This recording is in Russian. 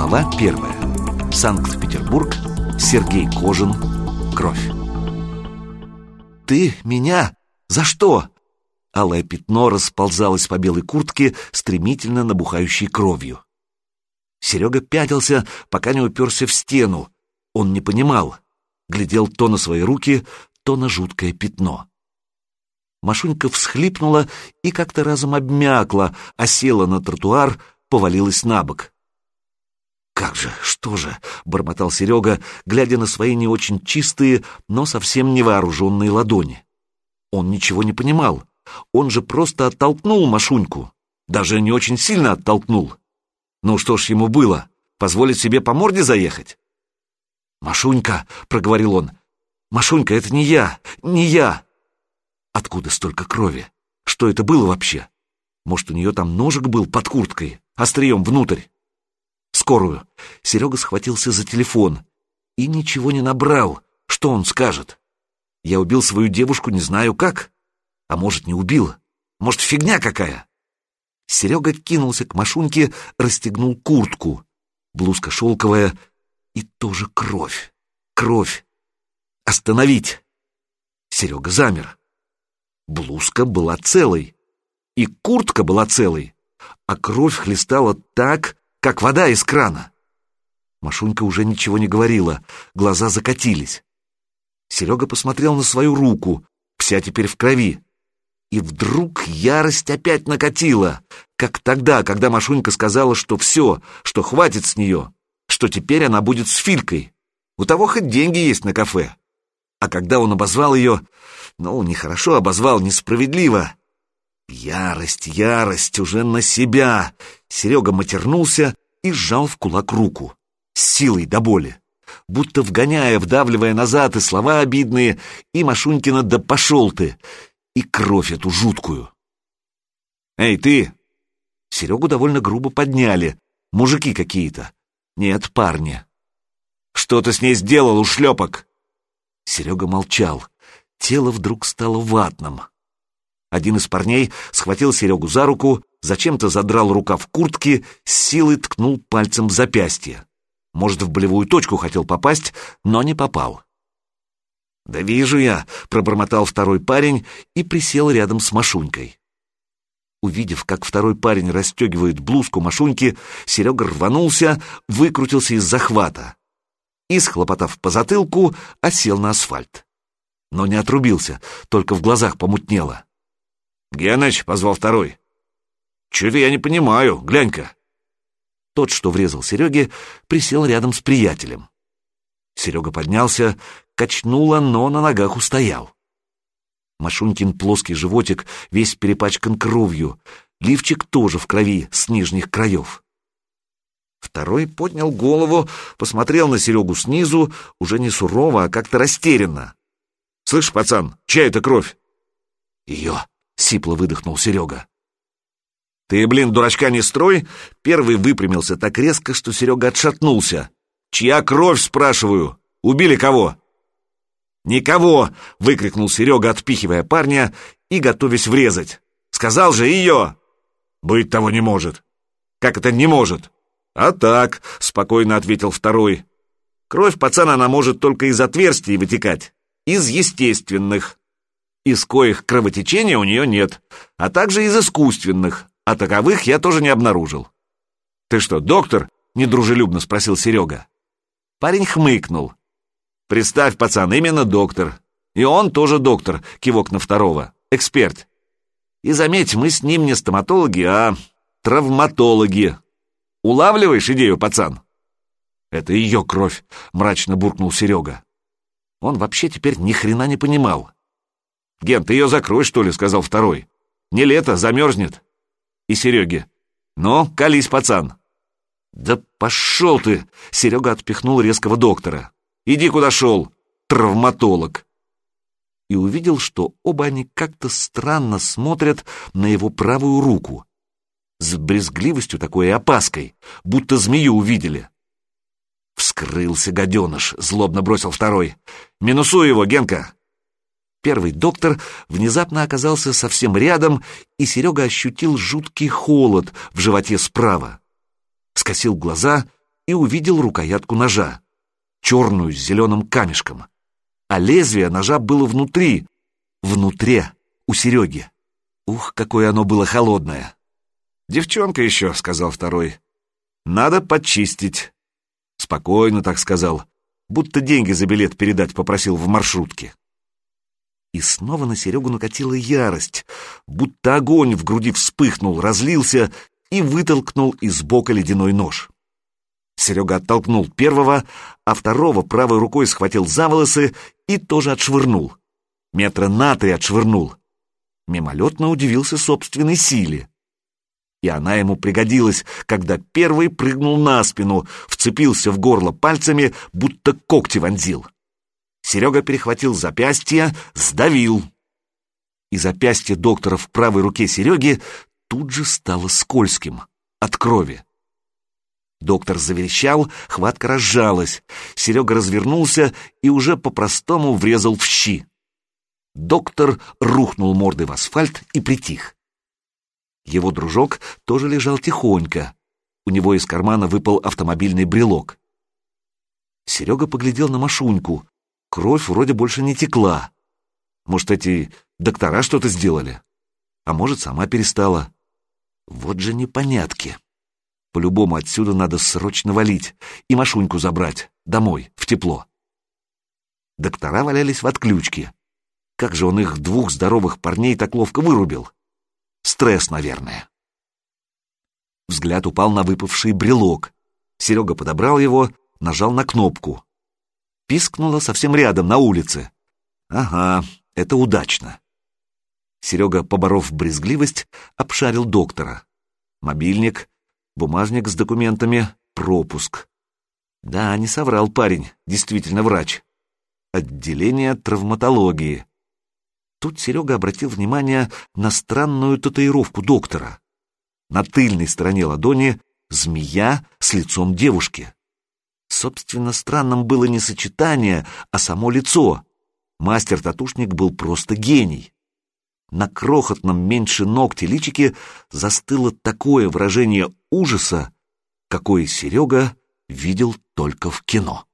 Глава первая. Санкт-Петербург. Сергей Кожин. Кровь. «Ты меня? За что?» Алое пятно расползалось по белой куртке, стремительно набухающей кровью. Серега пятился, пока не уперся в стену. Он не понимал. Глядел то на свои руки, то на жуткое пятно. Машунька всхлипнула и как-то разом обмякла, осела на тротуар, повалилась на бок. «Как же, что же?» — бормотал Серега, глядя на свои не очень чистые, но совсем невооруженные ладони. Он ничего не понимал. Он же просто оттолкнул Машуньку. Даже не очень сильно оттолкнул. Ну что ж ему было? Позволить себе по морде заехать? «Машунька!» — проговорил он. «Машунька, это не я! Не я!» Откуда столько крови? Что это было вообще? Может, у нее там ножик был под курткой, острием внутрь? Скорую. Серега схватился за телефон и ничего не набрал. Что он скажет? Я убил свою девушку, не знаю как. А может, не убил? Может, фигня какая? Серега кинулся к Машуньке, расстегнул куртку. Блузка шелковая и тоже кровь. Кровь. Остановить! Серега замер. Блузка была целой, и куртка была целой, а кровь хлестала так, как вода из крана. Машунька уже ничего не говорила, глаза закатились. Серега посмотрел на свою руку, вся теперь в крови. И вдруг ярость опять накатила, как тогда, когда Машунька сказала, что все, что хватит с нее, что теперь она будет с Филькой. У того хоть деньги есть на кафе. А когда он обозвал ее, ну, нехорошо обозвал, несправедливо. Ярость, ярость уже на себя. Серега матернулся и сжал в кулак руку. С силой до боли. Будто вгоняя, вдавливая назад и слова обидные, и Машунькина «да пошел ты!» и кровь эту жуткую. «Эй, ты!» Серегу довольно грубо подняли. Мужики какие-то. Нет, парни. «Что ты с ней сделал, ушлепок?» Серега молчал. Тело вдруг стало ватным. Один из парней схватил Серегу за руку, зачем-то задрал рукав куртки, с силой ткнул пальцем в запястье. Может, в болевую точку хотел попасть, но не попал. «Да вижу я», — пробормотал второй парень и присел рядом с Машунькой. Увидев, как второй парень расстегивает блузку Машуньки, Серега рванулся, выкрутился из захвата и, схлопотав по затылку, осел на асфальт но не отрубился, только в глазах помутнело. «Геныч!» — позвал второй. «Чего-то я не понимаю, глянь-ка!» Тот, что врезал Сереге, присел рядом с приятелем. Серега поднялся, качнуло, но на ногах устоял. Машунькин плоский животик весь перепачкан кровью, лифчик тоже в крови с нижних краев. Второй поднял голову, посмотрел на Серегу снизу, уже не сурово, а как-то растерянно. «Слышь, пацан, чья это кровь?» «Ее!» — сипло выдохнул Серега. «Ты, блин, дурачка не строй!» Первый выпрямился так резко, что Серега отшатнулся. «Чья кровь, спрашиваю? Убили кого?» «Никого!» — выкрикнул Серега, отпихивая парня и готовясь врезать. «Сказал же ее!» «Быть того не может!» «Как это не может?» «А так!» — спокойно ответил второй. «Кровь пацана она может только из отверстий вытекать из естественных, из коих кровотечения у нее нет, а также из искусственных, а таковых я тоже не обнаружил. «Ты что, доктор?» — недружелюбно спросил Серега. Парень хмыкнул. «Представь, пацан, именно доктор. И он тоже доктор», — кивок на второго, эксперт. И заметь, мы с ним не стоматологи, а травматологи. Улавливаешь идею, пацан?» «Это ее кровь», — мрачно буркнул Серега. Он вообще теперь ни хрена не понимал. «Ген, ты ее закрой, что ли?» — сказал второй. «Не лето, замерзнет». И Сереге. «Ну, колись, пацан». «Да пошел ты!» — Серега отпихнул резкого доктора. «Иди, куда шел, травматолог!» И увидел, что оба они как-то странно смотрят на его правую руку. С брезгливостью такой и опаской, будто змею увидели. «Вскрылся гаденыш!» — злобно бросил второй. «Минусуй его, Генка!» Первый доктор внезапно оказался совсем рядом, и Серега ощутил жуткий холод в животе справа. Скосил глаза и увидел рукоятку ножа, черную с зеленым камешком. А лезвие ножа было внутри, внутре, у Сереги. Ух, какое оно было холодное! «Девчонка еще», — сказал второй. «Надо почистить». Спокойно так сказал, будто деньги за билет передать попросил в маршрутке. И снова на Серегу накатила ярость, будто огонь в груди вспыхнул, разлился и вытолкнул из бока ледяной нож. Серега оттолкнул первого, а второго правой рукой схватил за волосы и тоже отшвырнул. Метра на три отшвырнул. Мимолетно удивился собственной силе. И она ему пригодилась, когда первый прыгнул на спину, вцепился в горло пальцами, будто когти вонзил. Серега перехватил запястье, сдавил. И запястье доктора в правой руке Сереги тут же стало скользким от крови. Доктор заверещал, хватка разжалась. Серега развернулся и уже по-простому врезал в щи. Доктор рухнул мордой в асфальт и притих. Его дружок тоже лежал тихонько. У него из кармана выпал автомобильный брелок. Серега поглядел на Машуньку. Кровь вроде больше не текла. Может, эти доктора что-то сделали? А может, сама перестала. Вот же непонятки. По-любому отсюда надо срочно валить и Машуньку забрать домой, в тепло. Доктора валялись в отключке. Как же он их двух здоровых парней так ловко вырубил? Стресс, наверное. Взгляд упал на выпавший брелок. Серега подобрал его, нажал на кнопку. Пискнуло совсем рядом, на улице. Ага, это удачно. Серега, поборов брезгливость, обшарил доктора. Мобильник, бумажник с документами, пропуск. Да, не соврал парень, действительно врач. Отделение травматологии. Тут Серега обратил внимание на странную татуировку доктора. На тыльной стороне ладони змея с лицом девушки. Собственно, странным было не сочетание, а само лицо. Мастер-татушник был просто гений. На крохотном меньше ногти личике застыло такое выражение ужаса, какое Серега видел только в кино.